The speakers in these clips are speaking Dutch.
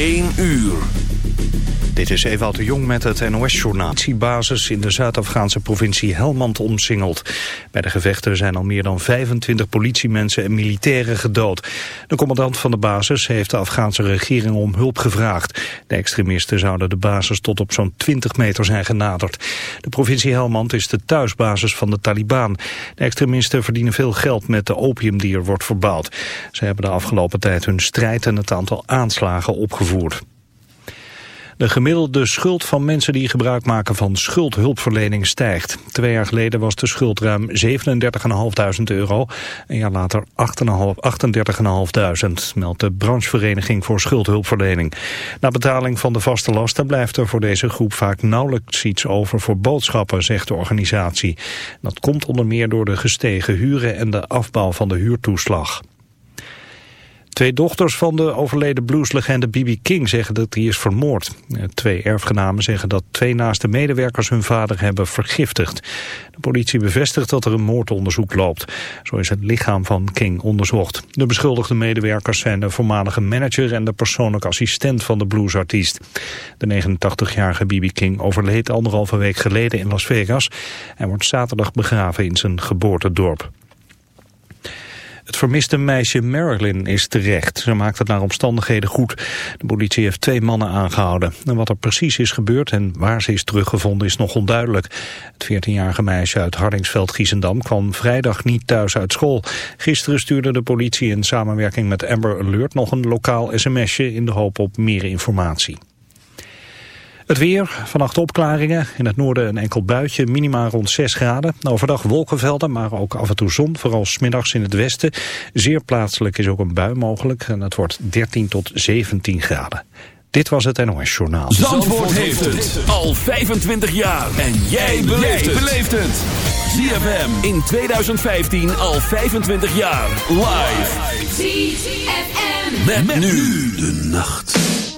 1 uur. Dit is Ewout de Jong met het NOS-journaal. basis in de Zuid-Afghaanse provincie Helmand omsingeld. Bij de gevechten zijn al meer dan 25 politiemensen en militairen gedood. De commandant van de basis heeft de Afghaanse regering om hulp gevraagd. De extremisten zouden de basis tot op zo'n 20 meter zijn genaderd. De provincie Helmand is de thuisbasis van de Taliban. De extremisten verdienen veel geld met de opium die er wordt verbouwd. Ze hebben de afgelopen tijd hun strijd en het aantal aanslagen opgevoerd. De gemiddelde schuld van mensen die gebruik maken van schuldhulpverlening stijgt. Twee jaar geleden was de schuld ruim 37.500 euro. Een jaar later 38.500, meldt de branchevereniging voor schuldhulpverlening. Na betaling van de vaste lasten blijft er voor deze groep vaak nauwelijks iets over voor boodschappen, zegt de organisatie. Dat komt onder meer door de gestegen huren en de afbouw van de huurtoeslag. Twee dochters van de overleden blueslegende B.B. King zeggen dat hij is vermoord. Twee erfgenamen zeggen dat twee naaste medewerkers hun vader hebben vergiftigd. De politie bevestigt dat er een moordonderzoek loopt. Zo is het lichaam van King onderzocht. De beschuldigde medewerkers zijn de voormalige manager en de persoonlijke assistent van de bluesartiest. De 89-jarige B.B. King overleed anderhalve week geleden in Las Vegas en wordt zaterdag begraven in zijn geboortedorp. Het vermiste meisje Marilyn is terecht. Ze maakt het naar omstandigheden goed. De politie heeft twee mannen aangehouden. En wat er precies is gebeurd en waar ze is teruggevonden is nog onduidelijk. Het 14-jarige meisje uit Hardingsveld-Giessendam kwam vrijdag niet thuis uit school. Gisteren stuurde de politie in samenwerking met Amber Alert nog een lokaal sms'je in de hoop op meer informatie. Het weer, vannacht opklaringen. In het noorden een enkel buitje, minima rond 6 graden. Overdag wolkenvelden, maar ook af en toe zon, vooral smiddags in het westen. Zeer plaatselijk is ook een bui mogelijk en het wordt 13 tot 17 graden. Dit was het NOS Journaal. Zandvoort, Zandvoort heeft het al 25 jaar. En jij beleeft het. ZFM in 2015 al 25 jaar. Live. ZFM. met nu de nacht.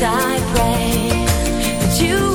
I pray that you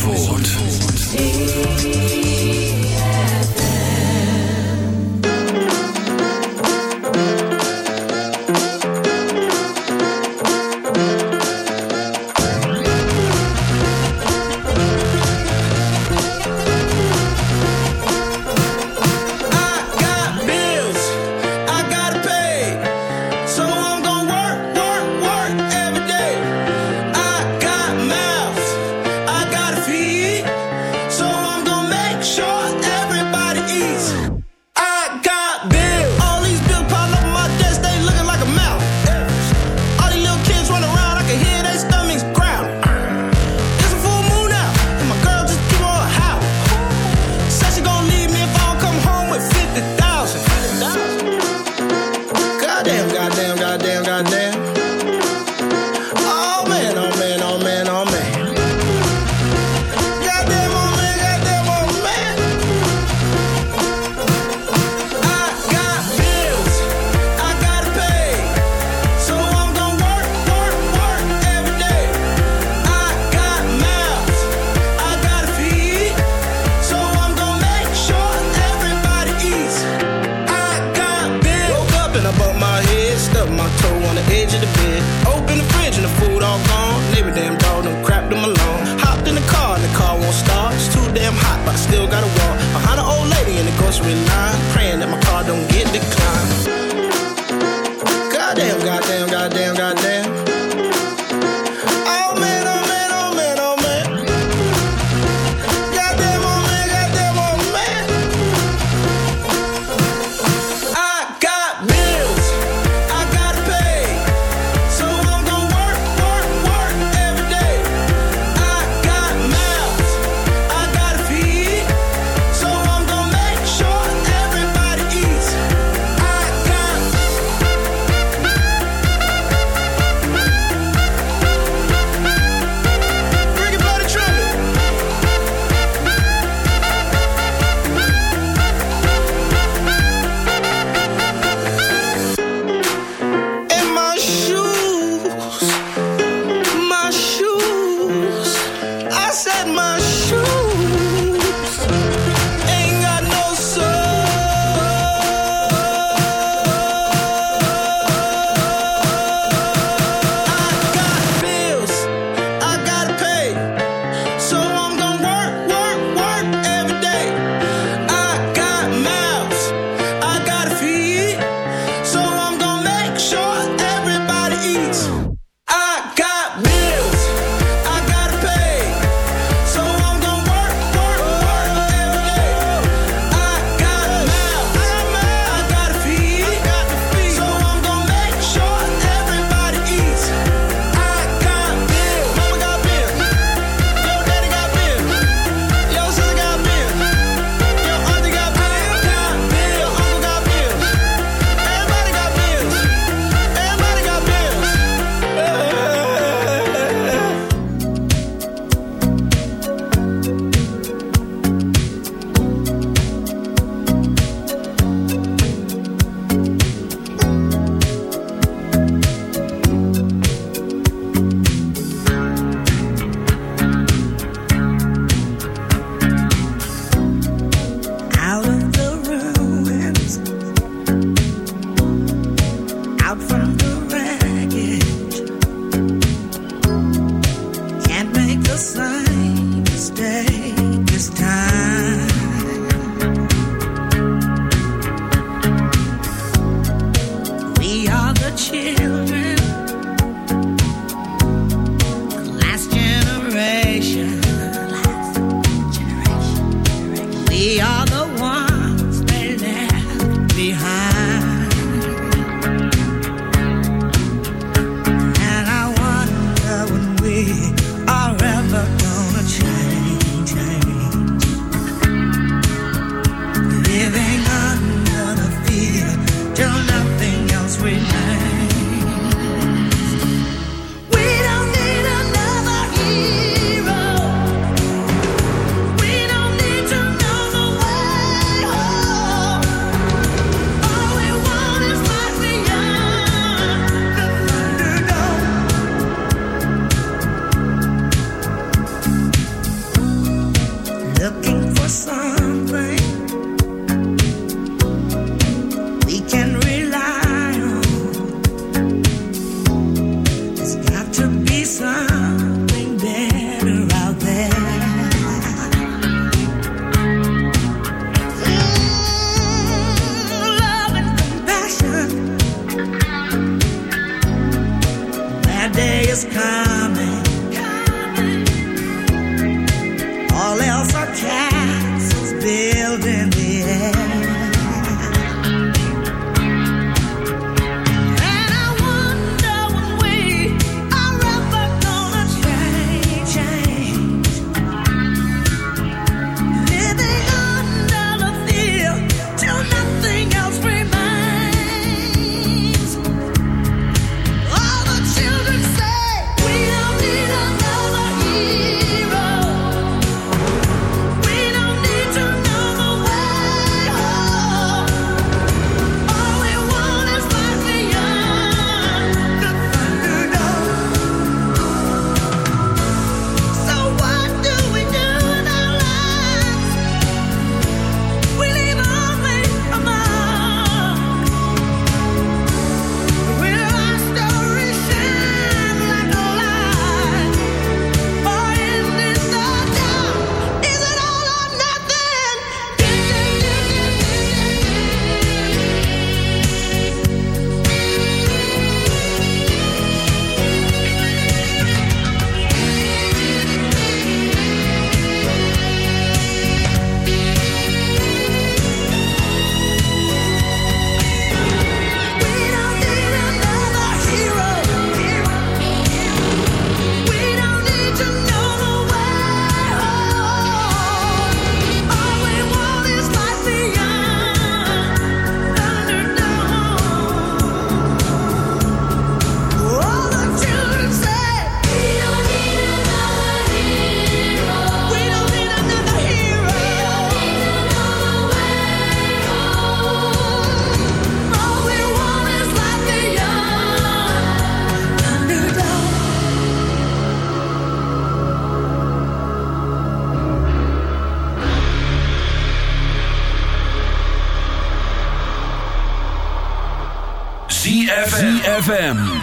Zandvoort.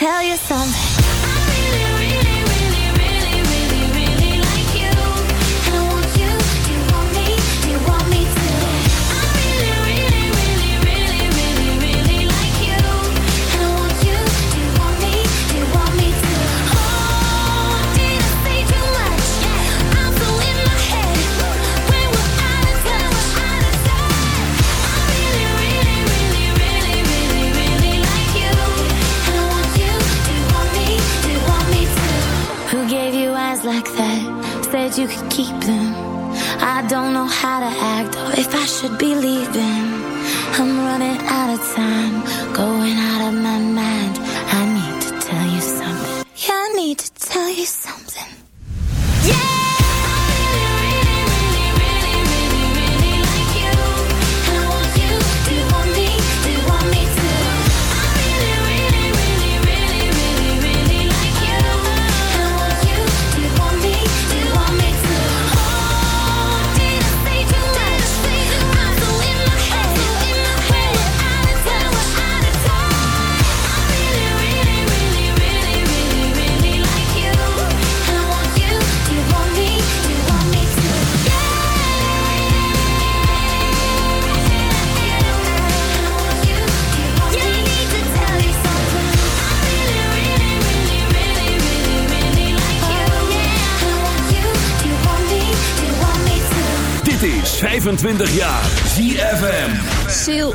25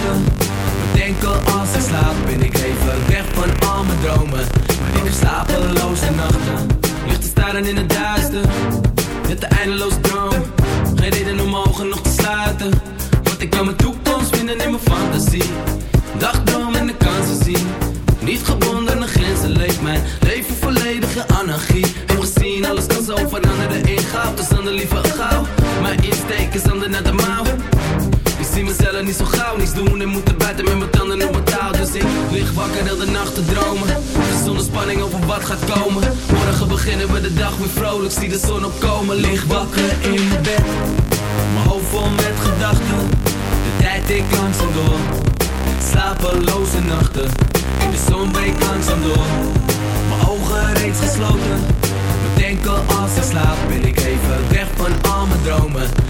Reeds gesloten Bedenken als ik slaap Ben ik komen. Morgen beginnen we de dag weer vrolijk. Zie de zon opkomen Lig wakker in mijn bed. Mijn hoofd vol met gedachten. De tijd ik langzaam door. Slapeloze nachten. De zon breekt langzaam door. Mijn ogen reeds gesloten. Bedenken als ik slaap Ben ik even weg van al mijn dromen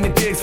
kicks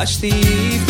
Watch the evening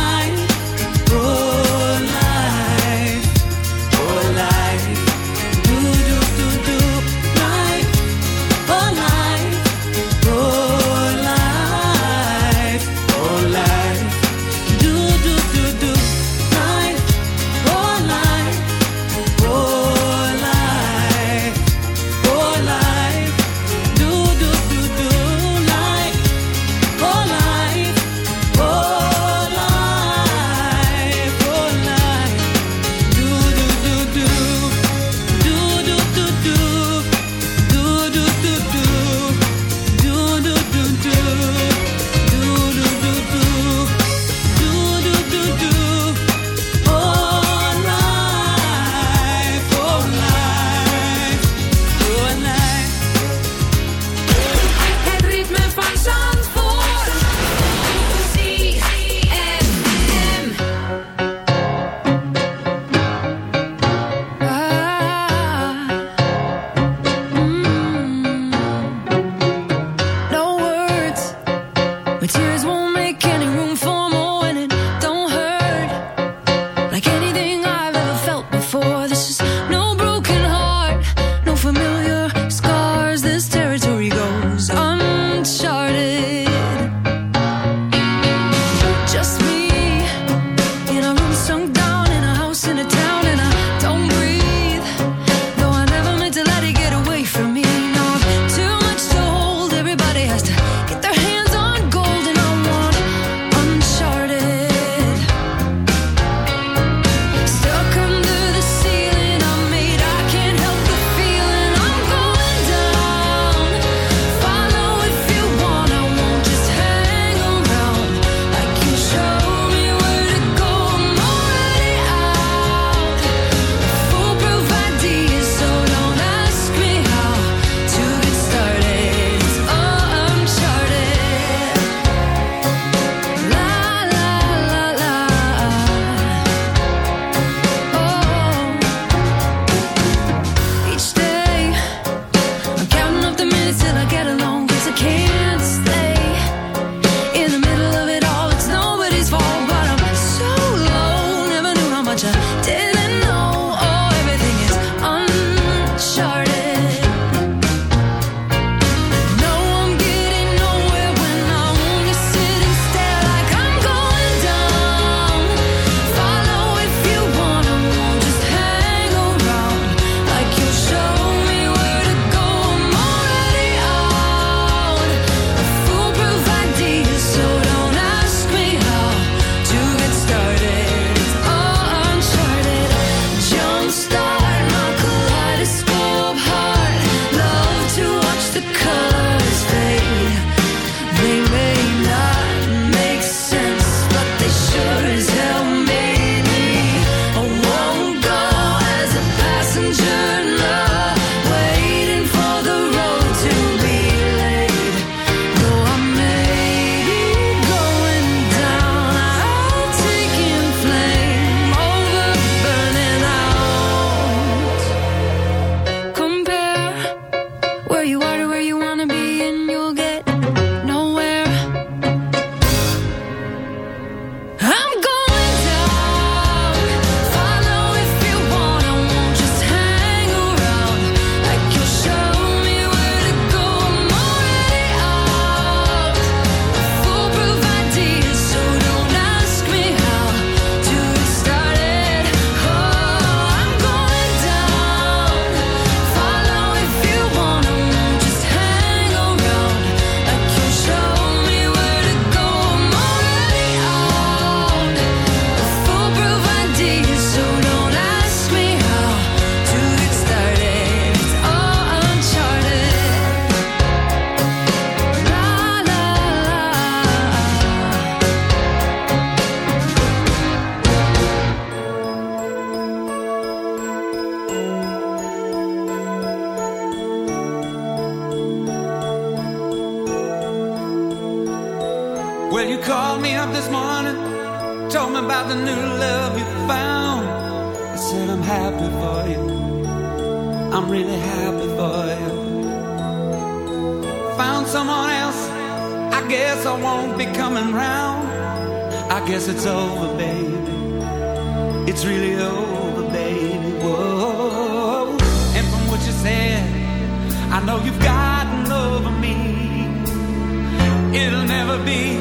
never be.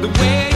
The way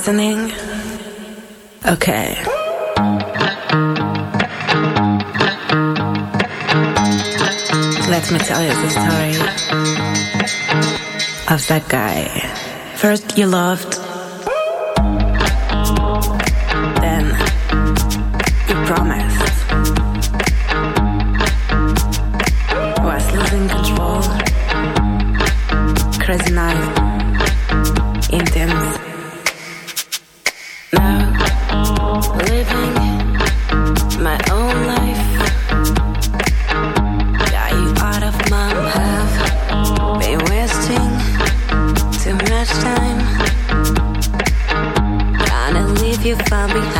listening? living my own life. Got you out of my path. Been wasting too much time. Trying to leave you far behind.